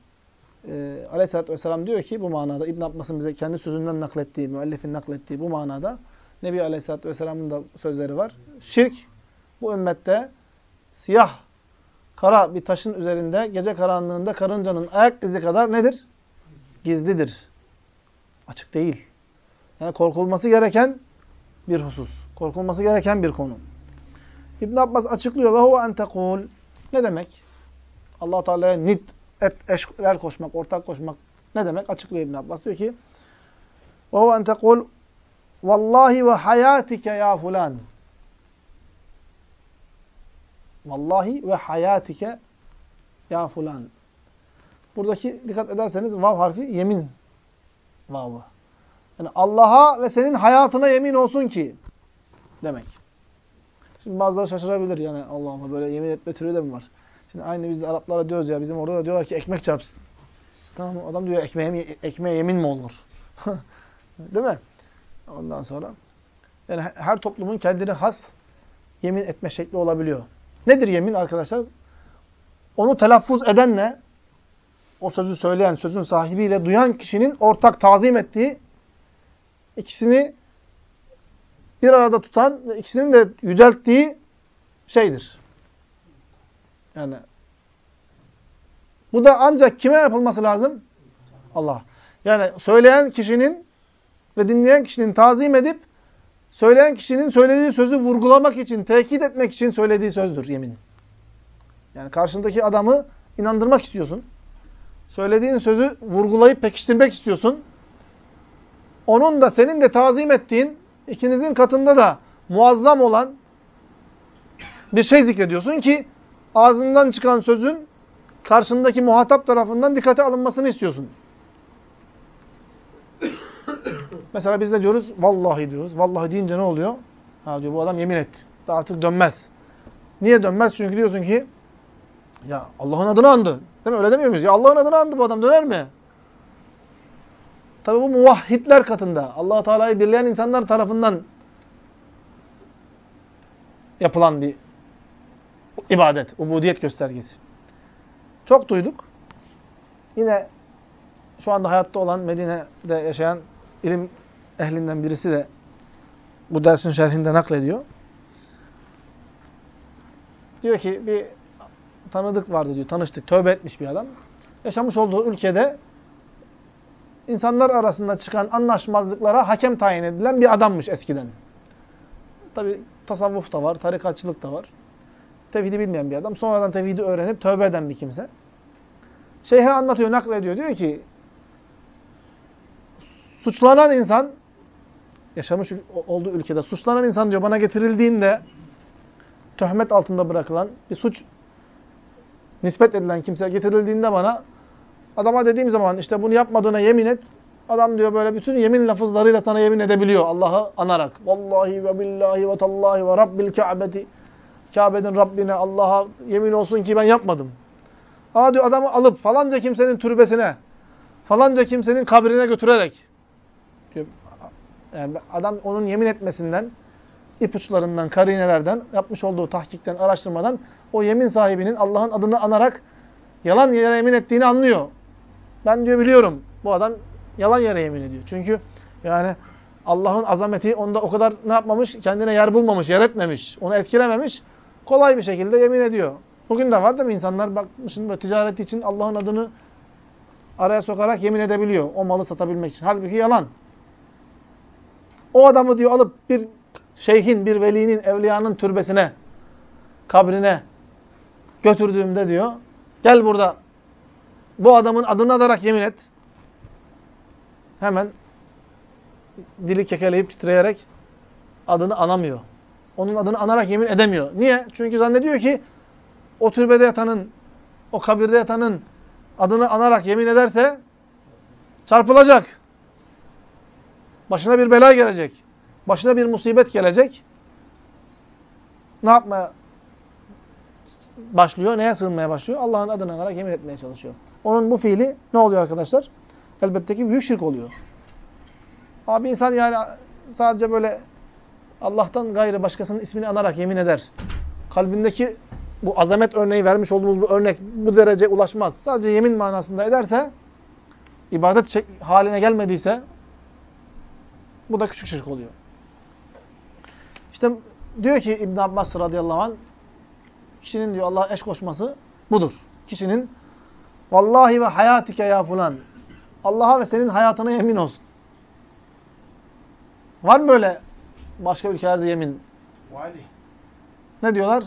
e, Aleyhisselatü Vesselam diyor ki bu manada İbn Abbas'ın bize kendi sözünden naklettiği, müellifin naklettiği bu manada Nebi Aleyhisselatü Vesselam'ın da sözleri var. Şirk bu ümmette siyah, kara bir taşın üzerinde gece karanlığında karıncanın ayak izi kadar nedir? Gizlidir. Açık değil. Yani korkulması gereken bir husus. Korkulması gereken bir konu. İbn Abbas açıklıyor ve huve en. Ne demek? Allah Teala'ya nit, et, eşler koşmak, ortak koşmak ne demek? Açıklıyor İbn Abbas. Diyor ki: "Ve huve en tekul vallahi ve hayatike ya fulan." Vallahi ve hayatike ya fulan. Buradaki dikkat ederseniz vav harfi yemin vavı. Yani Allah'a ve senin hayatına yemin olsun ki demek. Şimdi bazıları şaşırabilir yani Allah Allah böyle yemin etme türü de mi var? Şimdi aynı biz Araplara diyoruz ya bizim orada da diyorlar ki ekmek çarpsın. Tamam? Adam diyor ekmeğe, ekmeğe yemin mi olur? Değil mi? Ondan sonra yani her toplumun kendine has yemin etme şekli olabiliyor. Nedir yemin arkadaşlar? Onu telaffuz edenle, o sözü söyleyen, sözün sahibiyle duyan kişinin ortak tazim ettiği, ikisini bir arada tutan ikisinin de yücelttiği şeydir. Yani bu da ancak kime yapılması lazım? Allah. Yani söyleyen kişinin ve dinleyen kişinin tazim edip söyleyen kişinin söylediği sözü vurgulamak için, tekit etmek için söylediği sözdür yemin. Yani karşındaki adamı inandırmak istiyorsun. Söylediğin sözü vurgulayıp pekiştirmek istiyorsun. Onun da senin de tazim ettiğin, ikinizin katında da muazzam olan bir şey zikrediyorsun ki ağzından çıkan sözün karşındaki muhatap tarafından dikkate alınmasını istiyorsun. Mesela biz de diyoruz? Vallahi diyoruz. Vallahi deyince ne oluyor? Ha diyor bu adam yemin etti. Artık dönmez. Niye dönmez? Çünkü diyorsun ki ya Allah'ın adını andı. Değil mi? Öyle demiyor muyuz? Ya Allah'ın adını andı bu adam döner mi? Tabi bu muvahhidler katında. allah Teala'yı birleyen insanlar tarafından yapılan bir ibadet, ubudiyet göstergesi. Çok duyduk. Yine şu anda hayatta olan Medine'de yaşayan ilim ehlinden birisi de bu dersin şerhinde naklediyor. Diyor ki bir tanıdık vardı diyor. Tanıştık. Tövbe etmiş bir adam. Yaşamış olduğu ülkede insanlar arasında çıkan anlaşmazlıklara hakem tayin edilen bir adammış eskiden. Tabi tasavvuf da var, tarikatçılık da var. Tevhidi bilmeyen bir adam. Sonradan tevhidi öğrenip tövbe eden bir kimse. Şeyhe anlatıyor, naklediyor. Diyor ki suçlanan insan yaşamış olduğu ülkede suçlanan insan diyor bana getirildiğinde töhmet altında bırakılan bir suç nispet edilen kimse getirildiğinde bana adama dediğim zaman işte bunu yapmadığına yemin et Adam diyor böyle bütün yemin lafızlarıyla sana yemin edebiliyor Allah'ı anarak. Vallahi ve billahi ve tallahi ve rabbil ka'beti. Kabe'nin Rabbine Allah'a yemin olsun ki ben yapmadım. Ama diyor adamı alıp falanca kimsenin türbesine, falanca kimsenin kabrine götürerek diyor, yani adam onun yemin etmesinden, ipuçlarından, karinelerden, yapmış olduğu tahkikten, araştırmadan o yemin sahibinin Allah'ın adını anarak yalan yere yemin ettiğini anlıyor. Ben diyor biliyorum bu adam yalan yere yemin ediyor. Çünkü yani Allah'ın azameti onda o kadar ne yapmamış? Kendine yer bulmamış, yer etmemiş, onu etkilememiş. Kolay bir şekilde yemin ediyor. Bugün de var değil mi insanlar bakmışsın böyle ticareti için Allah'ın adını araya sokarak yemin edebiliyor. O malı satabilmek için. Halbuki yalan. O adamı diyor alıp bir şeyhin, bir velinin, evliyanın türbesine, kabrine götürdüğümde diyor, gel burada bu adamın adını adarak yemin et. Hemen dili kekeleyip titreyerek adını anamıyor. Onun adını anarak yemin edemiyor. Niye? Çünkü zannediyor ki o türbede yatanın, o kabirde yatanın adını anarak yemin ederse çarpılacak. Başına bir bela gelecek. Başına bir musibet gelecek. Ne yapmaya başlıyor? Neye sığınmaya başlıyor? Allah'ın adını anarak yemin etmeye çalışıyor. Onun bu fiili ne oluyor arkadaşlar? Elbette ki büyük şirk oluyor. Abi insan yani sadece böyle Allah'tan gayrı başkasının ismini anarak yemin eder. Kalbindeki bu azamet örneği vermiş olduğumuz bu örnek bu derece ulaşmaz. Sadece yemin manasında ederse, ibadet haline gelmediyse bu da küçük şirk oluyor. İşte diyor ki İbn Abbas radıyallahu anh kişinin diyor Allah'a eş koşması budur. Kişinin vallahi ve hayatike ya fulan Allah'a ve senin hayatına yemin olsun. Var mı böyle başka ülkelerde yemin? Ali. Ne diyorlar?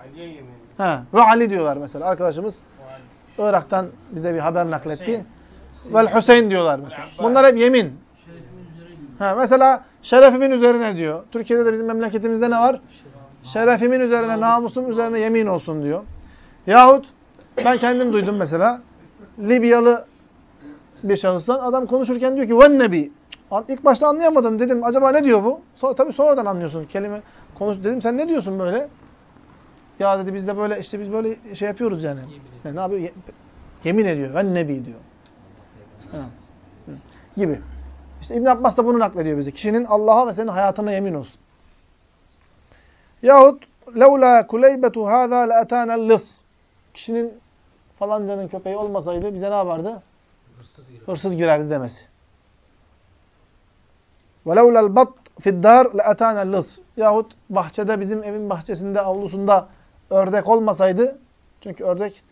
Ali'ye yemin. He, ve Ali diyorlar mesela. Arkadaşımız Ali. Irak'tan bize bir haber nakletti. Hüseyin. Vel Hüseyin diyorlar mesela. Bunlar hep yemin. Ha, mesela şerefimin üzerine diyor. Türkiye'de de bizim memleketimizde ne var? Şerefimin üzerine, namusum üzerine yemin olsun diyor. Yahut ben kendim duydum mesela. Libyalı bir şahıstan adam konuşurken diyor ki ven nebi. İlk başta anlayamadım. Dedim acaba ne diyor bu? Sonra, tabii sonradan anlıyorsun. Kelime konuş dedim sen ne diyorsun böyle? Ya dedi biz de böyle işte biz böyle şey yapıyoruz yani. yani ne yapıyor? Ye- yemin ediyor. Ven nebi diyor. Ha. Hı. Gibi. İşte İbn Abbas da bunu naklediyor bize. Kişinin Allah'a ve senin hayatına yemin olsun. Yahut لَوْلَا كُلَيْبَةُ هَذَا لَأَتَانَ الْلِص Kişinin falancanın köpeği olmasaydı bize ne yapardı? Hırsız girerdi demesi. وَلَوْلَا الْبَطْ فِي الدَّارِ لَأَتَانَ الْلِص Yahut bahçede, bizim evin bahçesinde, avlusunda ördek olmasaydı, çünkü ördek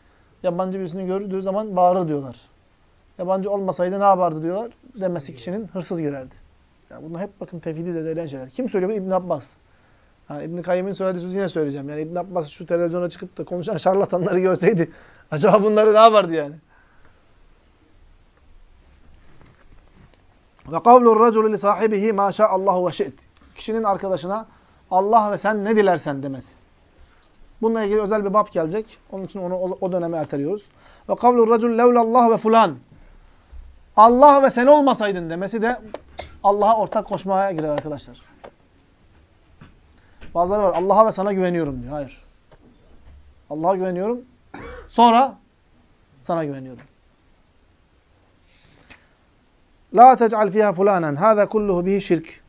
yabancı birisini gördüğü zaman bağırır diyorlar. Yabancı olmasaydı ne yapardı diyorlar. Demesi kişinin hırsız girerdi. Yani bunlar hep bakın tevhidi zedeleyen şeyler. Kim söylüyor? İbn Abbas. Yani İbn Kayyim'in söylediği sözü yine söyleyeceğim. Yani İbn Abbas şu televizyona çıkıp da konuşan şarlatanları görseydi acaba bunları ne yapardı yani? Ve kavlur raculu li sahibihi ma Allahu ve şi't. Kişinin arkadaşına Allah ve sen ne dilersen demesi. Bununla ilgili özel bir bab gelecek. Onun için onu o- döneme erteliyoruz. Ve kavlur racul levlallah ve fulan. Allah ve sen olmasaydın demesi de Allah'a ortak koşmaya girer arkadaşlar. Bazıları var Allah'a ve sana güveniyorum diyor. Hayır. Allah'a güveniyorum. Sonra sana güveniyorum. La tec'al fiha fulanen. Hâzâ kulluhu bihi şirk.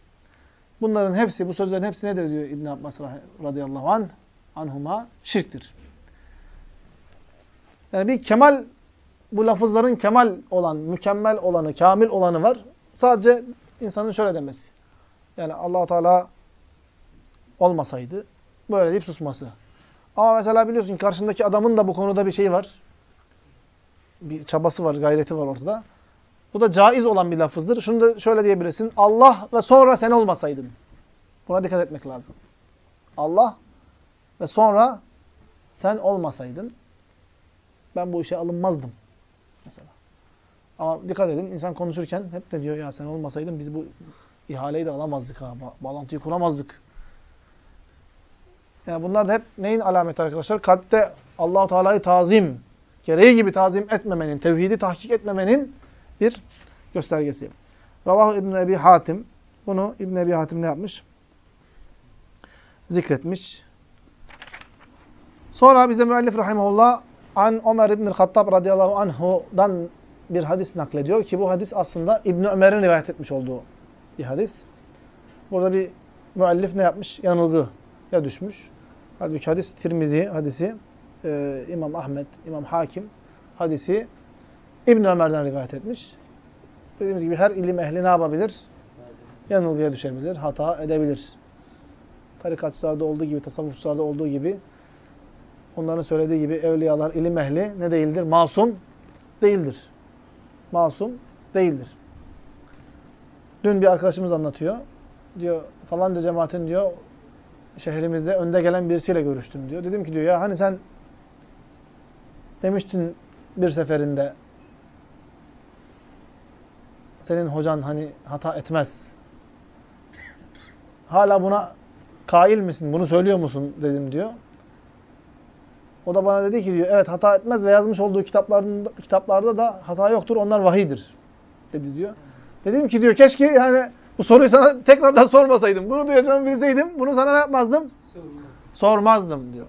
Bunların hepsi, bu sözlerin hepsi nedir diyor İbn Abbas radıyallahu anh, anhuma şirktir. Yani bir kemal, bu lafızların kemal olan, mükemmel olanı, kamil olanı var. Sadece insanın şöyle demesi. Yani allah Teala olmasaydı böyle deyip susması. Ama mesela biliyorsun karşındaki adamın da bu konuda bir şeyi var. Bir çabası var, gayreti var ortada. Bu da caiz olan bir lafızdır. Şunu da şöyle diyebilirsin. Allah ve sonra sen olmasaydın. Buna dikkat etmek lazım. Allah ve sonra sen olmasaydın ben bu işe alınmazdım. Mesela. Ama dikkat edin insan konuşurken hep de diyor ya sen olmasaydın biz bu ihaleyi de alamazdık ha. Ba- Bağlantıyı kuramazdık. Yani bunlar da hep neyin alameti arkadaşlar? Kalpte Allahu Teala'yı tazim, gereği gibi tazim etmemenin, tevhidi tahkik etmemenin bir göstergesi. Ravahu İbn Ebi Hatim. Bunu İbn Ebi Hatim ne yapmış? Zikretmiş. Sonra bize müellif rahimehullah an Ömer İbn Hattab radıyallahu anhu'dan bir hadis naklediyor ki bu hadis aslında İbn Ömer'in rivayet etmiş olduğu bir hadis. Burada bir müellif ne yapmış? Yanılgıya düşmüş. Halbuki hadis Tirmizi hadisi, e, İmam Ahmet, İmam Hakim hadisi İbn Ömer'den rivayet etmiş. Dediğimiz gibi her ilim ehli ne yapabilir? Yanılgıya düşebilir, hata edebilir. Tarikatçılarda olduğu gibi, tasavvufçularda olduğu gibi onların söylediği gibi evliyalar, ilim ehli ne değildir? Masum değildir. Masum değildir. Dün bir arkadaşımız anlatıyor. Diyor falanca cemaatin diyor şehrimizde önde gelen birisiyle görüştüm diyor. Dedim ki diyor ya hani sen demiştin bir seferinde senin hocan hani hata etmez. Hala buna kail misin? Bunu söylüyor musun? dedim diyor. O da bana dedi ki diyor evet hata etmez ve yazmış olduğu kitaplarında, kitaplarda da hata yoktur. Onlar vahidir. dedi diyor. Dedim ki diyor keşke yani bu soruyu sana tekrardan sormasaydım. Bunu duyacağımı bilseydim bunu sana ne yapmazdım? Sormazdım diyor.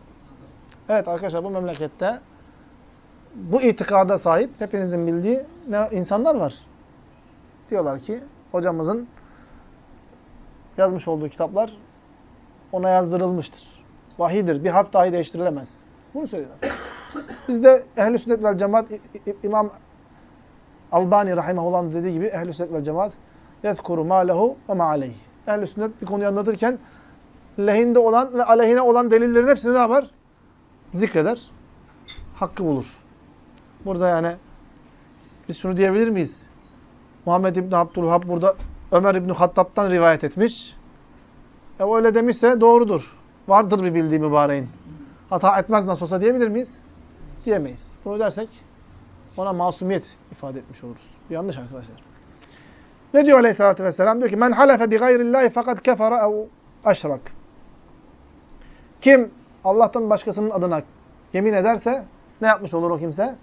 Evet arkadaşlar bu memlekette bu itikada sahip hepinizin bildiği ne insanlar var. Diyorlar ki hocamızın yazmış olduğu kitaplar ona yazdırılmıştır. Vahidir. Bir harf dahi değiştirilemez. Bunu söylüyorlar. Bizde ehl-i sünnet vel cemaat İmam Albani rahimahullah dediği gibi ehl-i sünnet vel cemaat ma lehu ve ma aleyh. Ehl-i sünnet bir konuyu anlatırken lehinde olan ve aleyhine olan delillerin hepsini ne yapar? Zikreder. Hakkı bulur. Burada yani biz şunu diyebilir miyiz? Muhammed İbni Abdülhab burada Ömer İbni Hattab'tan rivayet etmiş. E öyle demişse doğrudur. Vardır bir bildiği mübareğin. Hata etmez nasıl olsa diyebilir miyiz? Diyemeyiz. Bunu dersek ona masumiyet ifade etmiş oluruz. Yanlış arkadaşlar. Ne diyor aleyhissalatü vesselam? Diyor ki men halefe bi gayrillahi fakat kefara ev aşrak. Kim Allah'tan başkasının adına yemin ederse ne yapmış olur o kimse?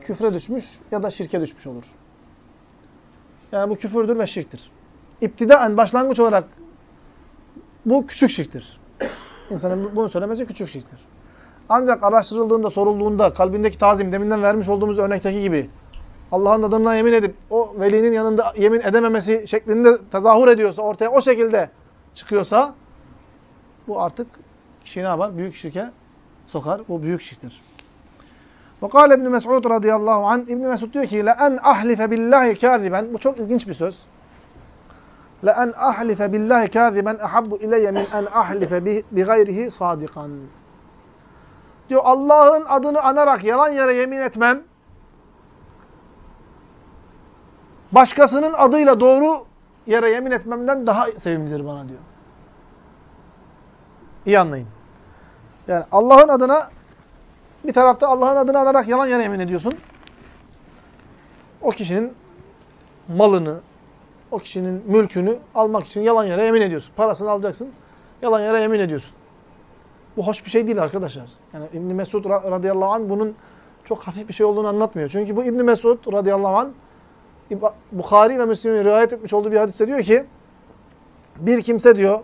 Küfre düşmüş ya da şirke düşmüş olur. Yani bu küfürdür ve şirktir. İptidaen başlangıç olarak bu küçük şirktir. İnsanın bunu söylemesi küçük şirktir. Ancak araştırıldığında, sorulduğunda kalbindeki tazim, deminden vermiş olduğumuz örnekteki gibi Allah'ın adına yemin edip o velinin yanında yemin edememesi şeklinde tezahür ediyorsa, ortaya o şekilde çıkıyorsa bu artık kişi ne yapar? Büyük şirke sokar. Bu büyük şirktir. Ve İbn Mes'ud radıyallahu an İbn Mes'ud diyor ki: "La en ahlife billahi kaziben." Bu çok ilginç bir söz. "La en ahlife billahi kaziben ahabbu ileyye min en ahlife bi gayrihi sadikan." Diyor Allah'ın adını anarak yalan yere yemin etmem başkasının adıyla doğru yere yemin etmemden daha sevimlidir bana diyor. İyi anlayın. Yani Allah'ın adına bir tarafta Allah'ın adını anarak yalan yere yemin ediyorsun. O kişinin malını, o kişinin mülkünü almak için yalan yere yemin ediyorsun. Parasını alacaksın, yalan yere yemin ediyorsun. Bu hoş bir şey değil arkadaşlar. Yani İbn Mesud radıyallahu anh bunun çok hafif bir şey olduğunu anlatmıyor. Çünkü bu İbn Mesud radıyallahu anh Bukhari ve Müslim'in rivayet etmiş olduğu bir hadiste diyor ki bir kimse diyor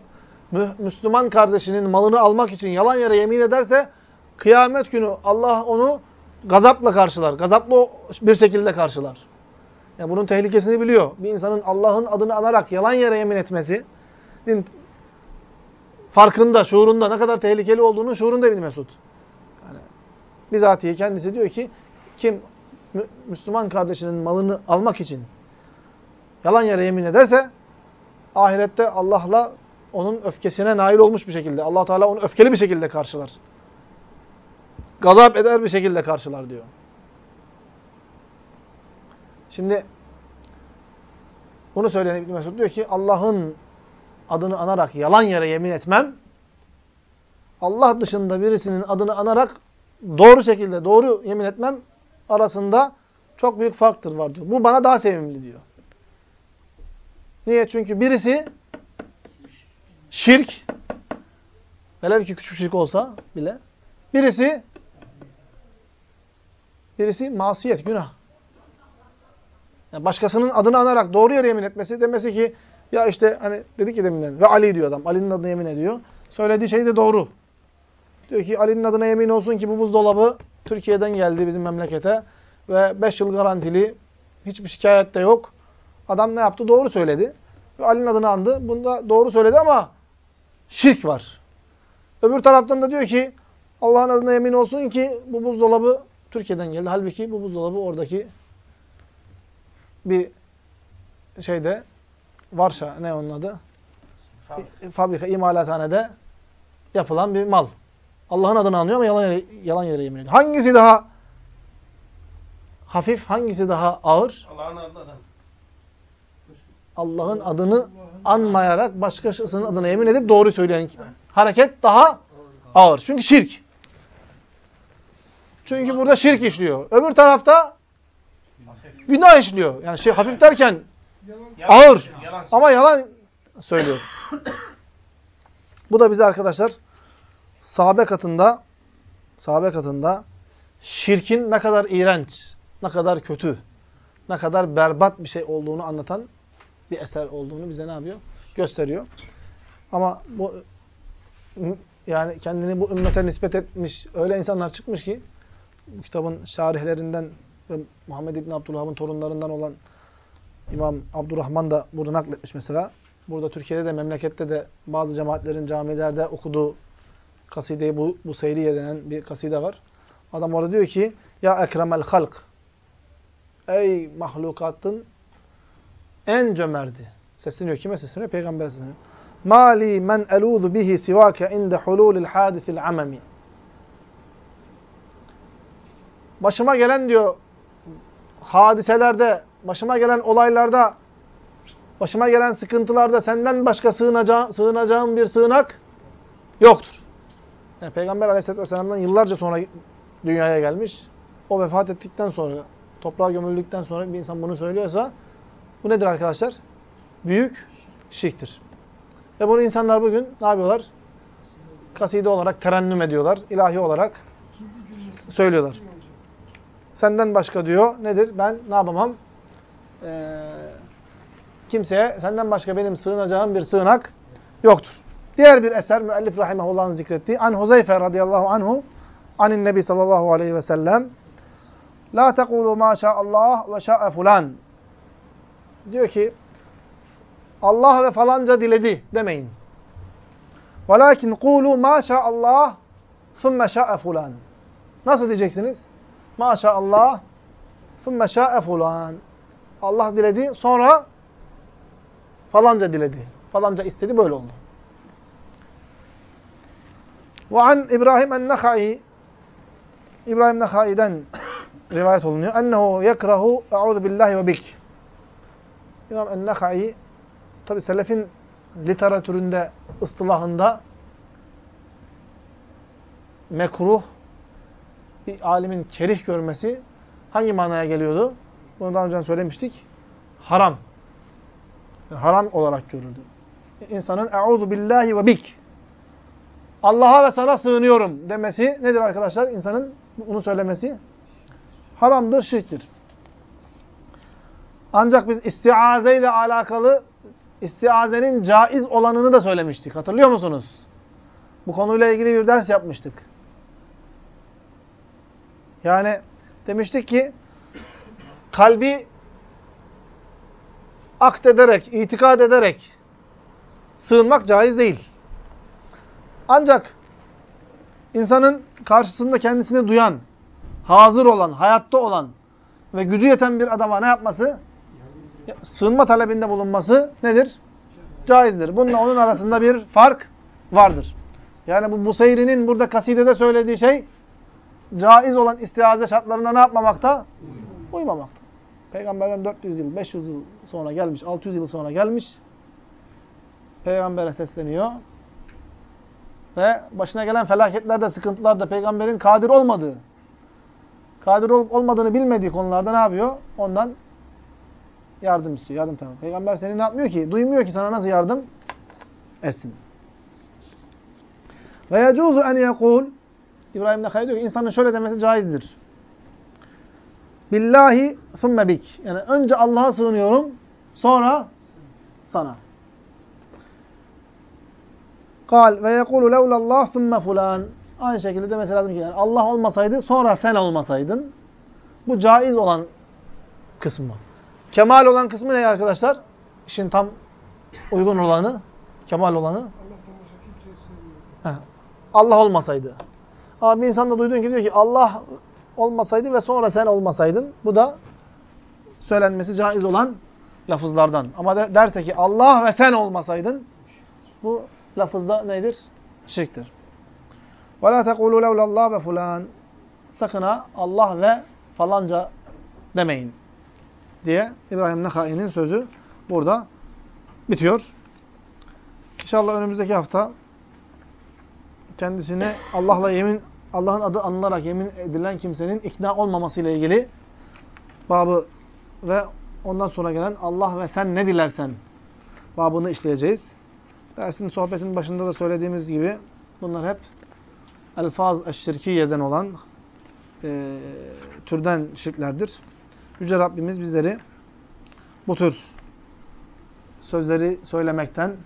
Müslüman kardeşinin malını almak için yalan yere yemin ederse kıyamet günü Allah onu gazapla karşılar. Gazaplı bir şekilde karşılar. Yani bunun tehlikesini biliyor. Bir insanın Allah'ın adını anarak yalan yere yemin etmesi farkında, şuurunda ne kadar tehlikeli olduğunu şuurunda İbn Mesud. Yani bizatihi kendisi diyor ki kim Müslüman kardeşinin malını almak için yalan yere yemin ederse ahirette Allah'la onun öfkesine nail olmuş bir şekilde. allah Teala onu öfkeli bir şekilde karşılar. Gazap eder bir şekilde karşılar diyor. Şimdi bunu söyleyen İbn Mesud diyor ki Allah'ın adını anarak yalan yere yemin etmem Allah dışında birisinin adını anarak doğru şekilde doğru yemin etmem arasında çok büyük farktır var diyor. Bu bana daha sevimli diyor. Niye? Çünkü birisi şirk velev ki küçük şirk olsa bile birisi birisi masiyet, günah. Yani başkasının adını anarak doğru yere yemin etmesi demesi ki ya işte hani dedik ki deminden ve Ali diyor adam. Ali'nin adına yemin ediyor. Söylediği şey de doğru. Diyor ki Ali'nin adına yemin olsun ki bu buzdolabı Türkiye'den geldi bizim memlekete ve 5 yıl garantili hiçbir şikayet de yok. Adam ne yaptı? Doğru söyledi. Ve Ali'nin adını andı. Bunda doğru söyledi ama şirk var. Öbür taraftan da diyor ki Allah'ın adına yemin olsun ki bu buzdolabı Türkiye'den geldi. Halbuki bu buzdolabı oradaki bir şeyde Varşa ne onun adı? Fabrika. Fabrika, imalathanede yapılan bir mal. Allah'ın adını anıyor ama yalan yere, yalan yere yemin ediyor. Hangisi daha hafif, hangisi daha ağır? Allah'ın adından. Allah'ın adını anmayarak başkasının adına yemin edip doğru söyleyen hareket daha ağır. Çünkü şirk. Çünkü burada şirk işliyor. Öbür tarafta günah işliyor. Yani şey hafif derken Ağır. Ama yalan söylüyor. Bu da bize arkadaşlar sahabe katında sahabe katında şirkin ne kadar iğrenç, ne kadar kötü, ne kadar berbat bir şey olduğunu anlatan bir eser olduğunu bize ne yapıyor? Gösteriyor. Ama bu yani kendini bu ümmete nispet etmiş öyle insanlar çıkmış ki bu kitabın şarihlerinden ve Muhammed İbni Abdülhab'ın torunlarından olan İmam Abdurrahman da burada nakletmiş mesela. Burada Türkiye'de de memlekette de bazı cemaatlerin camilerde okuduğu kasideyi bu, bu seyriye denen bir kaside var. Adam orada diyor ki Ya ekremel halk Ey mahlukatın en cömerdi. Sesleniyor. Kime sesleniyor? Peygamber'e sesleniyor. Mali men eluzu bihi sivake inde hululil hadisil amemi. Başıma gelen diyor hadiselerde, başıma gelen olaylarda, başıma gelen sıkıntılarda senden başka sığınacağım, sığınacağım bir sığınak yoktur. Yani Peygamber aleyhisselatü vesselam'dan yıllarca sonra dünyaya gelmiş. O vefat ettikten sonra, toprağa gömüldükten sonra bir insan bunu söylüyorsa bu nedir arkadaşlar? Büyük şirktir. Ve bunu insanlar bugün ne yapıyorlar? Kaside olarak terennüm ediyorlar. ilahi olarak söylüyorlar. Senden başka diyor. Nedir? Ben ne yapamam? Ee, kimseye senden başka benim sığınacağım bir sığınak yoktur. Diğer bir eser müellif rahimahullah'ın zikrettiği An Huzeyfe radıyallahu anhu anin nebi sallallahu aleyhi ve sellem La tekulu ma Allah ve şa'e fulan Diyor ki Allah ve falanca diledi demeyin. Velakin kulu ma Allah thumme şa'e fulan Nasıl diyeceksiniz? Ma Allah thumme şa'e fulan Allah diledi sonra falanca diledi. Falanca istedi böyle oldu. Ve an İbrahim en-Nakhai İbrahim Nakhai'den rivayet olunuyor. Ennehu yekrahu eûzu billahi ve bik. İmam en-Nakhai tabi selefin literatüründe, ıstılahında mekruh bir alimin kerih görmesi hangi manaya geliyordu? Bunu daha önce söylemiştik. Haram. Yani haram olarak görüldü. İnsanın eûzu billahi ve bik Allah'a ve sana sığınıyorum demesi nedir arkadaşlar? İnsanın bunu söylemesi haramdır, şirktir. Ancak biz istiaze ile alakalı istiazenin caiz olanını da söylemiştik. Hatırlıyor musunuz? Bu konuyla ilgili bir ders yapmıştık. Yani demiştik ki kalbi akdederek, itikad ederek sığınmak caiz değil. Ancak insanın karşısında kendisini duyan, hazır olan, hayatta olan ve gücü yeten bir adama ne yapması? Sığınma talebinde bulunması nedir? Caizdir. Bununla onun arasında bir fark vardır. Yani bu Buseyri'nin burada kasidede söylediği şey caiz olan istiaze şartlarına ne yapmamakta? Uymamakta. Peygamberden 400 yıl, 500 yıl sonra gelmiş, 600 yıl sonra gelmiş. Peygambere sesleniyor. Ve başına gelen felaketlerde, sıkıntılarda peygamberin kadir olmadığı, kadir olup olmadığını bilmediği konularda ne yapıyor? Ondan yardım istiyor, yardım talep. Peygamber seni ne yapmıyor ki? Duymuyor ki sana nasıl yardım etsin. Ve yecuzu en yekul İbrahim Nekhai diyor ki insanın şöyle demesi caizdir. billahi thumme bik. Yani önce Allah'a sığınıyorum, sonra sana. Kal ve yekulu levlallah thumme fulan. Aynı şekilde de mesela ki yani Allah olmasaydı sonra sen olmasaydın. Bu caiz olan kısmı. Kemal olan kısmı ne arkadaşlar? İşin tam uygun olanı, kemal olanı Heh, Allah olmasaydı. Ama bir insan da duyduğun ki diyor ki Allah olmasaydı ve sonra sen olmasaydın. Bu da söylenmesi caiz olan lafızlardan. Ama de, derse ki Allah ve sen olmasaydın bu lafızda nedir? Şirktir. Ve la tekulu levlallah ve fulan. Sakın ha Allah ve falanca demeyin. Diye İbrahim Nehai'nin sözü burada bitiyor. İnşallah önümüzdeki hafta kendisine Allah'la yemin, Allah'ın adı anılarak yemin edilen kimsenin ikna olmaması ile ilgili babı ve ondan sonra gelen Allah ve sen ne dilersen babını işleyeceğiz. Dersin sohbetin başında da söylediğimiz gibi bunlar hep elfaz eşşirkiyeden olan e, türden şirklerdir. Yüce Rabbimiz bizleri bu tür sözleri söylemekten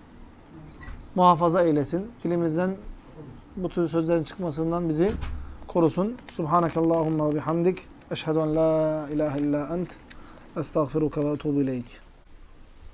muhafaza eylesin. Dilimizden bu tür sözlerin çıkmasından bizi korusun. Subhanakallahumma ve bihamdik. Eşhedü en la ilahe illa ent. Estağfiruka ve etubu ileyk.